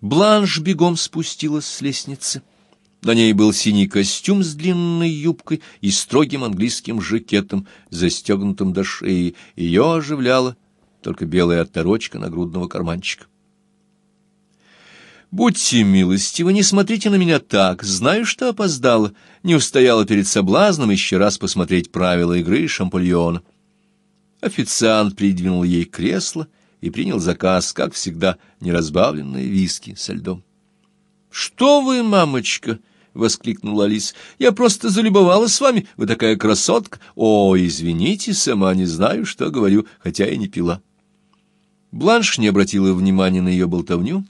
Бланш бегом спустилась с лестницы. На ней был синий костюм с длинной юбкой и строгим английским жакетом, застегнутым до шеи. Ее оживляла только белая отторочка нагрудного карманчика. «Будьте милостивы, не смотрите на меня так. Знаю, что опоздала. Не устояла перед соблазном еще раз посмотреть правила игры Шампольона». Официант придвинул ей кресло и принял заказ, как всегда, неразбавленные виски со льдом. «Что вы, мамочка!» — воскликнула Алис. — Я просто залюбовалась с вами. Вы такая красотка. О, извините, сама не знаю, что говорю, хотя и не пила. Бланш не обратила внимания на ее болтовню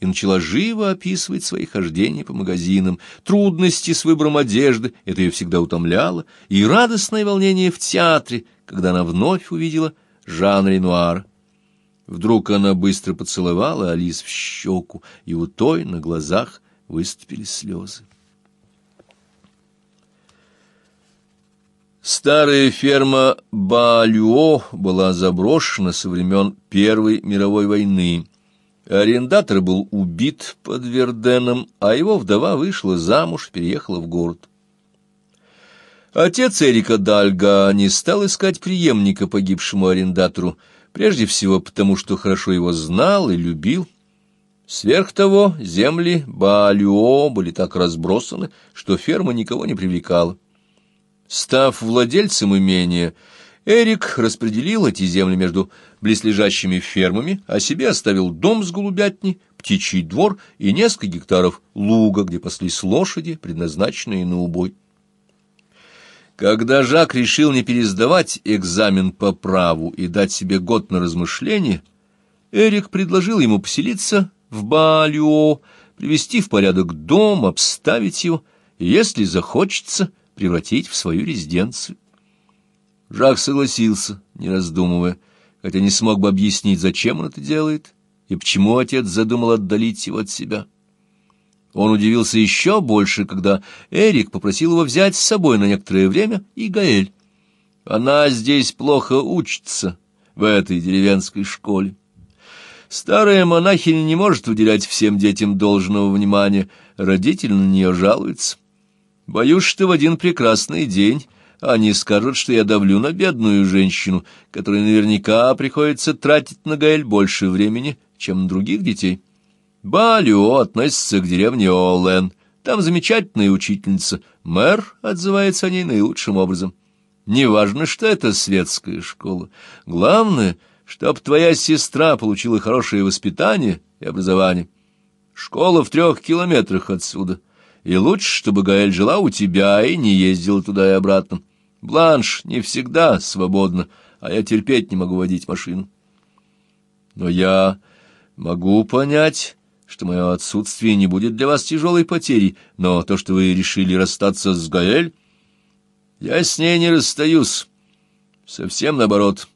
и начала живо описывать свои хождения по магазинам, трудности с выбором одежды, это ее всегда утомляло, и радостное волнение в театре, когда она вновь увидела Жан Ренуар. Вдруг она быстро поцеловала Алис в щеку, и у той на глазах выступили слезы. Старая ферма Балюо была заброшена со времен Первой мировой войны. Арендатор был убит под Верденом, а его вдова вышла замуж, переехала в город. Отец Эрика Дальга не стал искать преемника погибшему арендатору, прежде всего потому, что хорошо его знал и любил. Сверх того, земли Баалюо были так разбросаны, что ферма никого не привлекала. Став владельцем имения, Эрик распределил эти земли между близлежащими фермами, а себе оставил дом с голубятней, птичий двор и несколько гектаров луга, где паслись лошади, предназначенные на убой. Когда Жак решил не пересдавать экзамен по праву и дать себе год на размышление, Эрик предложил ему поселиться в Балюо, привести в порядок дом, обставить его, и, если захочется, превратить в свою резиденцию. Жак согласился, не раздумывая, хотя не смог бы объяснить, зачем он это делает и почему отец задумал отдалить его от себя. Он удивился еще больше, когда Эрик попросил его взять с собой на некоторое время и Гаэль. Она здесь плохо учится, в этой деревенской школе. Старая монахиня не может уделять всем детям должного внимания, родители на нее жалуются. Боюсь, что в один прекрасный день они скажут, что я давлю на бедную женщину, которой наверняка приходится тратить на Гаэль больше времени, чем на других детей. Балио относится к деревне Олен. Там замечательная учительница. Мэр отзывается о ней наилучшим образом. Неважно, что это светская школа. Главное, чтоб твоя сестра получила хорошее воспитание и образование. Школа в трех километрах отсюда. И лучше, чтобы Гаэль жила у тебя и не ездила туда и обратно. Бланш не всегда свободна, а я терпеть не могу водить машину. Но я могу понять, что мое отсутствие не будет для вас тяжелой потерей, но то, что вы решили расстаться с Гаэль, я с ней не расстаюсь. Совсем наоборот.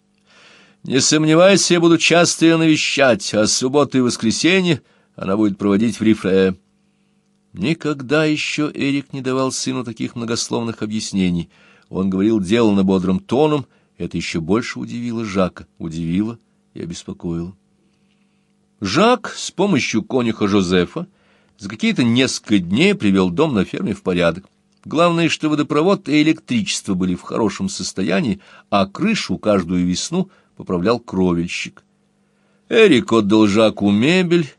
Не сомневайся, я буду часто ее навещать, а субботы и воскресенье она будет проводить в Рифре. Никогда еще Эрик не давал сыну таких многословных объяснений — он говорил деланно бодрым тоном, это еще больше удивило Жака, удивило и обеспокоило. Жак с помощью конюха Жозефа за какие-то несколько дней привел дом на ферме в порядок. Главное, что водопровод и электричество были в хорошем состоянии, а крышу каждую весну поправлял кровельщик. Эрик отдал Жаку мебель,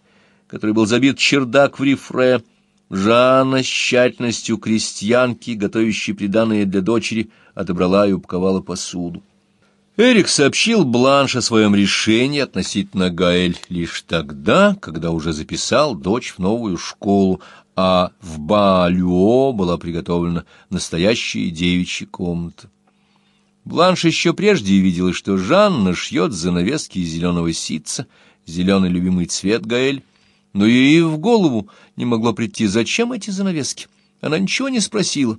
который был забит чердак в рифре, Жанна с тщательностью крестьянки, готовящей приданое для дочери, отобрала и упаковала посуду. Эрик сообщил Бланш о своем решении относительно Гаэль лишь тогда, когда уже записал дочь в новую школу, а в Балюо была приготовлена настоящая девичья комната. Бланш еще прежде видела, что Жанна шьет занавески из зеленого ситца, зеленый любимый цвет Гаэль, но ей в голову не могло прийти, зачем эти занавески. Она ничего не спросила.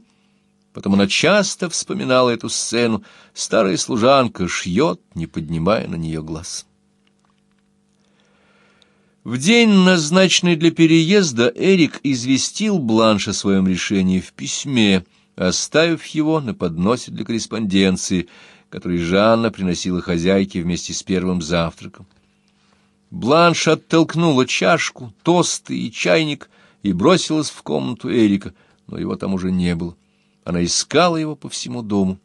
Потом она часто вспоминала эту сцену. Старая служанка шьет, не поднимая на нее глаз. В день, назначенный для переезда, Эрик известил Бланш о своем решении в письме, оставив его на подносе для корреспонденции, который Жанна приносила хозяйке вместе с первым завтраком. Бланш оттолкнула чашку, тосты и чайник и бросилась в комнату Эрика, но его там уже не было. Она искала его по всему дому.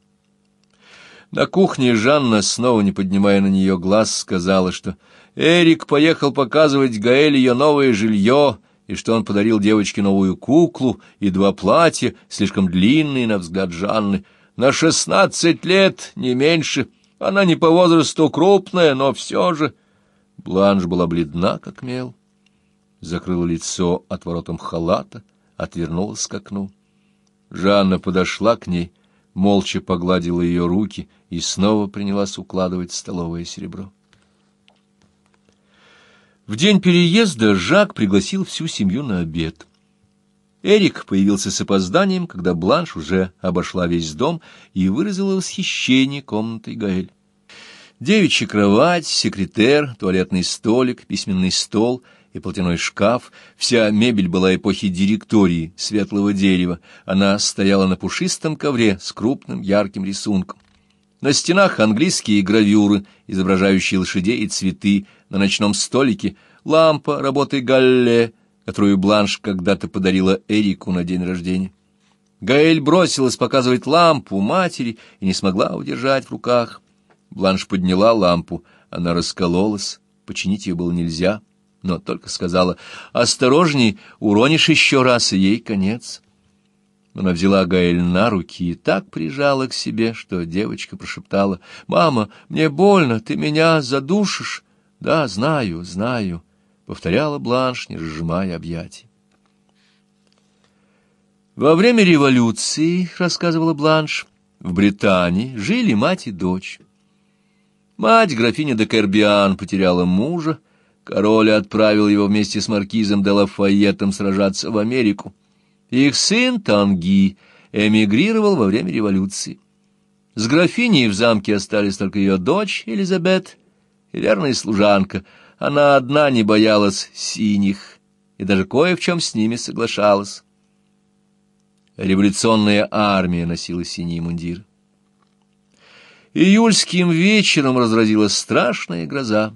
На кухне Жанна, снова не поднимая на нее глаз, сказала, что Эрик поехал показывать Гаэль ее новое жилье, и что он подарил девочке новую куклу и два платья, слишком длинные, на взгляд Жанны, на шестнадцать лет, не меньше. Она не по возрасту крупная, но все же... Бланш была бледна, как мел, закрыла лицо отворотом халата, отвернулась к окну. Жанна подошла к ней, молча погладила ее руки и снова принялась укладывать столовое серебро. В день переезда Жак пригласил всю семью на обед. Эрик появился с опозданием, когда Бланш уже обошла весь дом и выразила восхищение комнатой Гаэль. Девичья кровать, секретер, туалетный столик, письменный стол — и платяной шкаф. Вся мебель была эпохи директории, светлого дерева. Она стояла на пушистом ковре с крупным ярким рисунком. На стенах английские гравюры, изображающие лошадей и цветы, на ночном столике лампа работы Галле, которую Бланш когда-то подарила Эрику на день рождения. Гаэль бросилась показывать лампу матери и не смогла удержать в руках. Бланш подняла лампу, она раскололась, починить ее было нельзя но только сказала «Осторожней, уронишь еще раз, и ей конец». Она взяла Гаэль на руки и так прижала к себе, что девочка прошептала «Мама, мне больно, ты меня задушишь». «Да, знаю, знаю», — повторяла Бланш, не разжимая объятий. Во время революции, — рассказывала Бланш, — в Британии жили мать и дочь. Мать, графиня де Кербиан, потеряла мужа, Король отправил его вместе с маркизом де Лафайетом сражаться в Америку. Их сын Танги эмигрировал во время революции. С графиней в замке остались только ее дочь Элизабет и верная служанка. Она одна не боялась синих и даже кое в чем с ними соглашалась. Революционная армия носила синий мундир. Июльским вечером разразилась страшная гроза.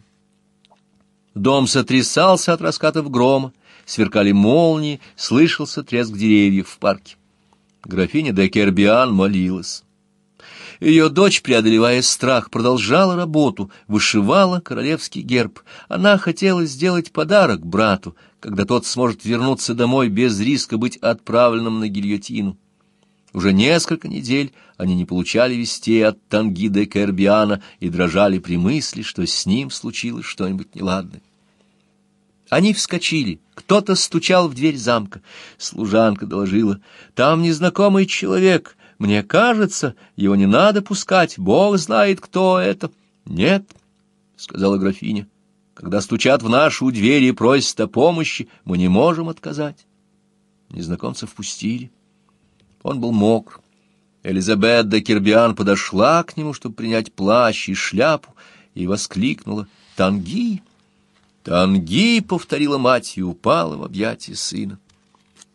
Дом сотрясался от раскатов грома, сверкали молнии, слышался треск деревьев в парке. Графиня де Кербиан молилась. Ее дочь, преодолевая страх, продолжала работу, вышивала королевский герб. Она хотела сделать подарок брату, когда тот сможет вернуться домой без риска быть отправленным на гильотину. Уже несколько недель они не получали вестей от Танги де Кербиана и дрожали при мысли, что с ним случилось что-нибудь неладное. Они вскочили. Кто-то стучал в дверь замка. Служанка доложила. «Там незнакомый человек. Мне кажется, его не надо пускать. Бог знает, кто это». «Нет», — сказала графиня. «Когда стучат в нашу дверь и просят о помощи, мы не можем отказать». Незнакомца впустили. Он был мокр. Элизабет де Кирбиан подошла к нему, чтобы принять плащ и шляпу, и воскликнула «Танги!». «Танги!» — повторила мать и упала в объятия сына.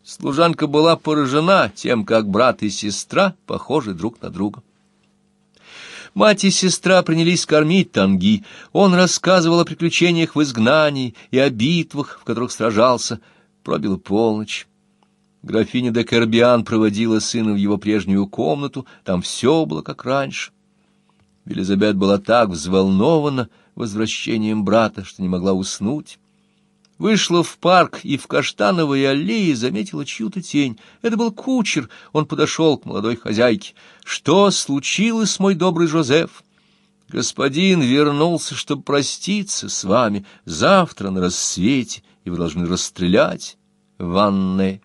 Служанка была поражена тем, как брат и сестра похожи друг на друга. Мать и сестра принялись кормить Танги. Он рассказывал о приключениях в изгнании и о битвах, в которых сражался. Пробила полночь. Графиня де Кербиан проводила сына в его прежнюю комнату, там все было как раньше. Елизабет была так взволнована возвращением брата, что не могла уснуть. Вышла в парк и в каштановой аллее заметила чью-то тень. Это был кучер. Он подошел к молодой хозяйке. «Что случилось, мой добрый Жозеф?» «Господин вернулся, чтобы проститься с вами. Завтра на рассвете, и вы должны расстрелять Ванне».